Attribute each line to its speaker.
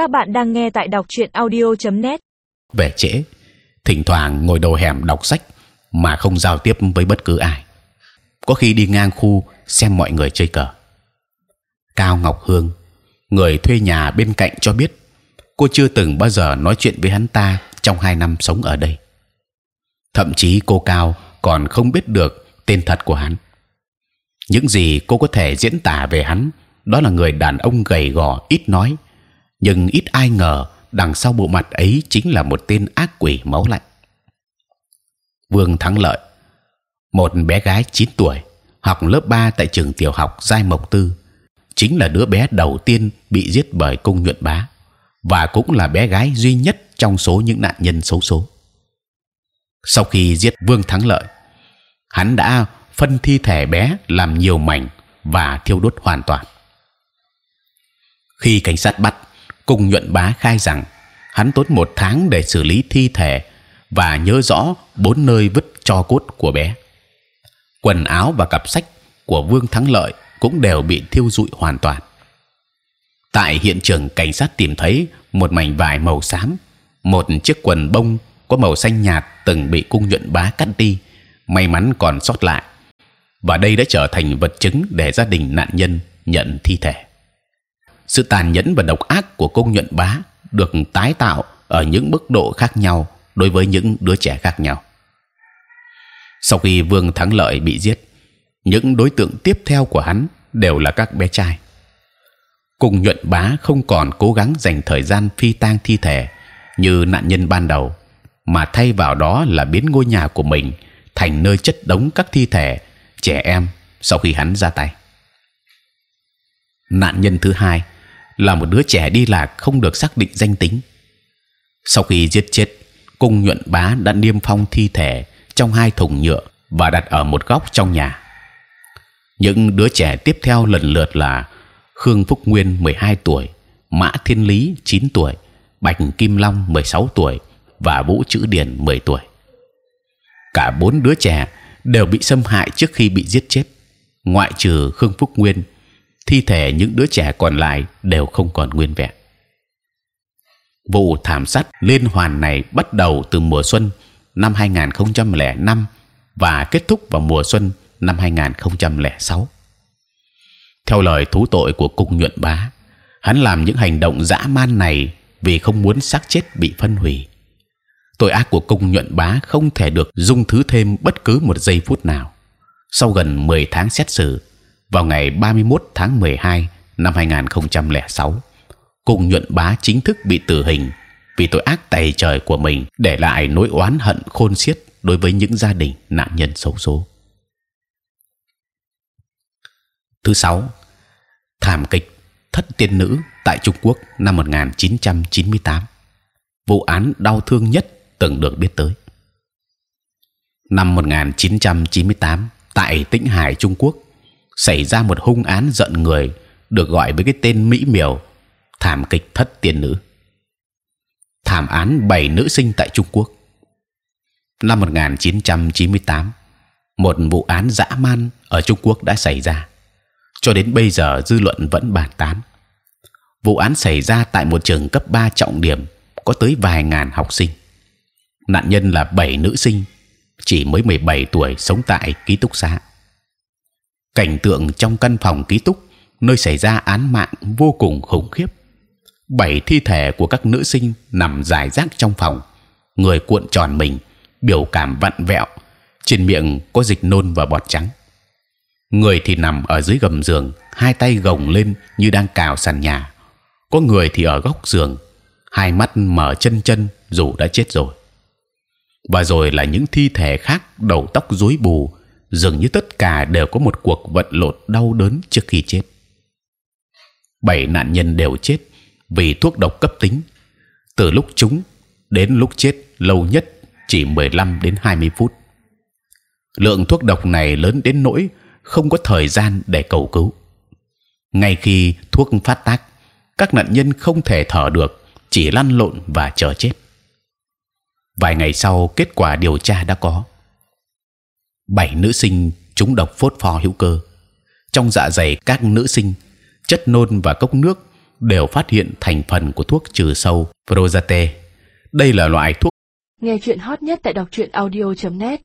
Speaker 1: Các bạn đang nghe tại đọc truyện audio.net.
Speaker 2: Về trễ, thỉnh thoảng ngồi đầu hẻm đọc sách mà không giao tiếp với bất cứ ai. Có khi đi ngang khu xem mọi người chơi cờ. Cao Ngọc Hương, người thuê nhà bên cạnh cho biết, cô chưa từng bao giờ nói chuyện với hắn ta trong hai năm sống ở đây. Thậm chí cô Cao còn không biết được tên thật của hắn. Những gì cô có thể diễn tả về hắn đó là người đàn ông gầy gò ít nói, nhưng ít ai ngờ đằng sau bộ mặt ấy chính là một tên ác quỷ máu lạnh. Vương Thắng Lợi, một bé gái 9 tuổi, học lớp 3 tại trường tiểu học Giai Mộc Tư, chính là đứa bé đầu tiên bị giết bởi cung nhuận bá và cũng là bé gái duy nhất trong số những nạn nhân xấu số. Sau khi giết Vương Thắng Lợi, hắn đã phân thi thể bé làm nhiều mảnh và thiêu đốt hoàn toàn. Khi cảnh sát bắt, cùng nhuận bá khai rằng hắn tốn một tháng để xử lý thi thể và nhớ rõ bốn nơi vứt cho cốt của bé. Quần áo và cặp sách của Vương Thắng Lợi cũng đều bị thiêu rụi hoàn toàn. Tại hiện trường, cảnh sát tìm thấy một mảnh vải màu xám, một chiếc quần bông có màu xanh nhạt từng bị cung nhuận bá cắt đi, may mắn còn sót lại. Và đây đã trở thành vật chứng để gia đình nạn nhân nhận thi thể sự tàn nhẫn và độc ác của công nhuận bá được tái tạo ở những mức độ khác nhau đối với những đứa trẻ khác nhau. Sau khi Vương Thắng Lợi bị giết, những đối tượng tiếp theo của hắn đều là các bé trai. Cùng nhuận bá không còn cố gắng dành thời gian phi tang thi thể như nạn nhân ban đầu, mà thay vào đó là biến ngôi nhà của mình thành nơi chất đống các thi thể trẻ em sau khi hắn ra tay. Nạn nhân thứ hai là một đứa trẻ đi lạc không được xác định danh tính. Sau khi giết chết, cung nhuận bá đã niêm phong thi thể trong hai thùng nhựa và đặt ở một góc trong nhà. Những đứa trẻ tiếp theo lần lượt là Khương Phúc Nguyên 12 tuổi, Mã Thiên Lý 9 tuổi, Bạch Kim Long 16 tuổi và Vũ Chữ Điền 10 tuổi. Cả bốn đứa trẻ đều bị xâm hại trước khi bị giết chết, ngoại trừ Khương Phúc Nguyên thi thể những đứa trẻ còn lại đều không còn nguyên vẹn. Vụ thảm sát liên hoàn này bắt đầu từ mùa xuân năm 2005 và kết thúc vào mùa xuân năm 2006. Theo lời thú tội của cung nhuận bá, hắn làm những hành động dã man này vì không muốn xác chết bị phân hủy. Tội ác của cung nhuận bá không thể được dung thứ thêm bất cứ một giây phút nào. Sau gần 10 tháng xét xử, vào ngày 31 tháng 12 năm 2006, cùng nhuận bá chính thức bị tử hình vì tội ác tày trời của mình để lại nỗi oán hận khôn xiết đối với những gia đình nạn nhân xấu số. Thứ sáu, thảm kịch thất tiên nữ tại Trung Quốc năm 1998, vụ án đau thương nhất từng được biết tới. Năm 1998 tại Tĩnh Hải Trung Quốc xảy ra một hung án giận người, được gọi với cái tên mỹ miều, thảm kịch thất tiên nữ. Thảm án bảy nữ sinh tại Trung Quốc. Năm 1998 một vụ án dã man ở Trung Quốc đã xảy ra. Cho đến bây giờ dư luận vẫn bàn tán. Vụ án xảy ra tại một trường cấp 3 trọng điểm, có tới vài ngàn học sinh. Nạn nhân là bảy nữ sinh, chỉ mới 17 tuổi, sống tại ký túc xá cảnh tượng trong căn phòng ký túc, nơi xảy ra án mạng vô cùng khủng khiếp. Bảy thi thể của các nữ sinh nằm dài rác trong phòng, người cuộn tròn mình, biểu cảm vặn vẹo, trên miệng có dịch nôn và bọt trắng. Người thì nằm ở dưới gầm giường, hai tay gồng lên như đang cào sàn nhà. Có người thì ở góc giường, hai mắt mở chân chân dù đã chết rồi. Và rồi là những thi thể khác đầu tóc rối bù dường như tất cả đều có một cuộc vận lộn đau đớn trước khi chết. Bảy nạn nhân đều chết vì thuốc độc cấp tính. Từ lúc chúng đến lúc chết lâu nhất chỉ 15 đến 20 phút. Lượng thuốc độc này lớn đến nỗi không có thời gian để cầu cứu. Ngay khi thuốc phát tác, các nạn nhân không thể thở được, chỉ lăn lộn và chờ chết. Vài ngày sau, kết quả điều tra đã có bảy nữ sinh trúng độc phốt pho hữu cơ. Trong dạ dày các nữ sinh, chất nôn và cốc nước đều phát hiện thành phần của thuốc trừ sâu prozate. Đây là loại thuốc
Speaker 3: Nghe chuyện hot nhất tại đọc truyện audio.net